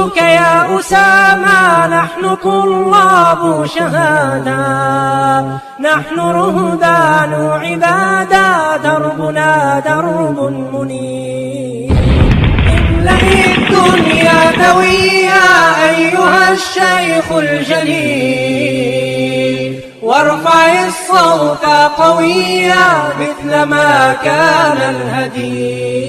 جندك يا أسامة نحن طلاب شهادة. نحن رهبان عبادة دربنا درب منير املأ الدنيا دويا أيها الشيخ الجليل. وارفع الصوت قويا مثل ما كان الهدي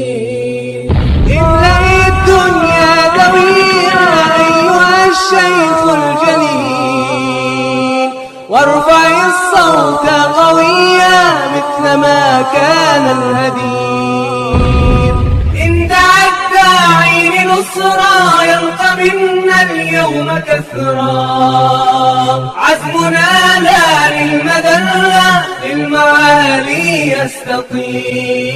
كان الهدي إن دعا الداعي لنصرى يلقى منا اليوم كثرا. عزمنا لا للمذلة للمعالي يستقيم.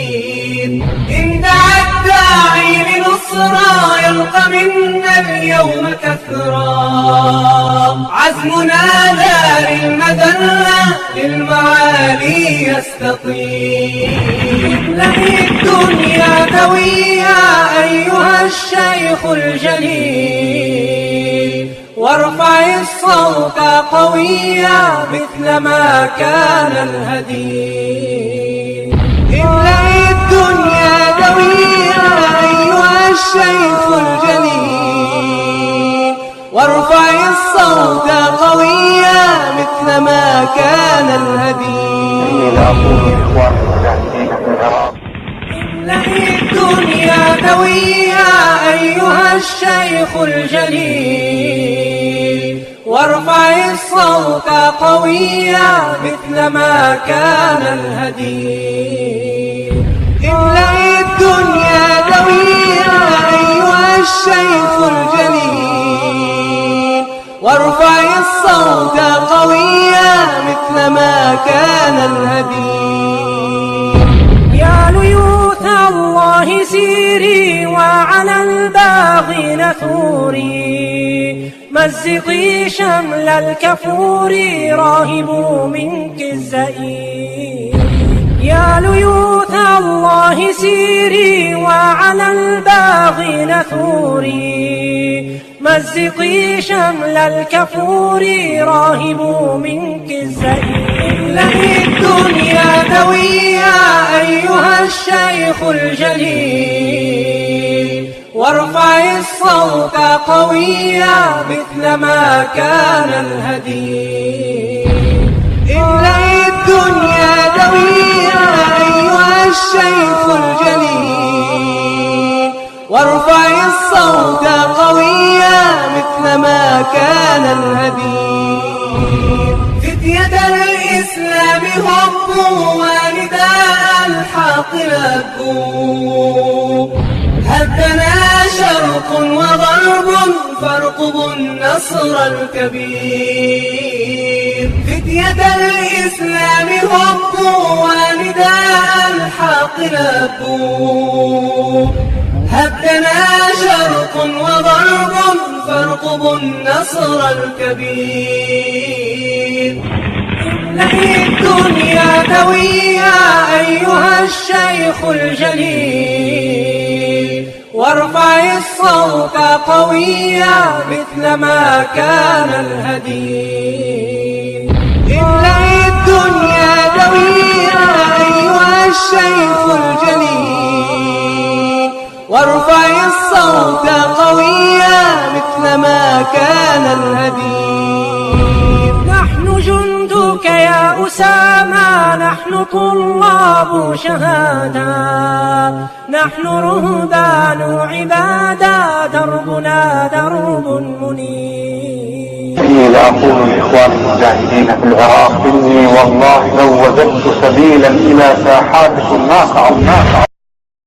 إن دعا الداعي لنصرى يلقى منا اليوم كثرا. عزمنا لا للمذلة للمعالي يستقيم املأ الدنيا دويا أيها الشيخ الجليل. وارفع الصوت قويا مثل ما كان الهدي املأ الدنيا دويا أيها الشيخ الجليل. وارفع الصوت قويا مثل ما كان الهدي املأ الدنيا دويا أيها الشيخ الجليل. وارفع الصوت قويا مثل ما كان الهدي املأ الدنيا دويا أيها الشيخ الجليل. وارفع الصوت قويا مثل ما كان الهدي. يا ليوث الله سيري وعلى الباغين ثوري مزقي شمل الكفور راهبوا منك الزئير يا ليوث الله سيري وعلى الباغين ثوري مزقي شمل الكفور راهبوا منك الزئير املأ الدنيا دويا أيها الشيخ الجليل. وارفع الصوت قويا مثل ما كان الهدي املأ الدنيا دويا أيها الشيخ الجليل. وارفع الصوت كان الهدي فتية الإسلام هبوا ونداء الحق لبوا هدنا شرق وغرب فارقبوا النصر الكبير. فتية الإسلام هبوا ونداء الحق لبوا هدنا شرق وغرب فارقبوا النصر الكبير. املأ الدنيا دويا أيها الشيخ الجليل. وارفع الصوت قويا مثل ما كان الهدي وارفع الصوت قويا مثل ما كان الهدي نحن جندك يا أسامة نحن طلاب شهادة. نحن رهبان عبادة دربنا درب منير إلى أقول لإخوان المجاهدين في العراق إني والله لو وجدت سبيلا إلى ساحاتكم ما قعدت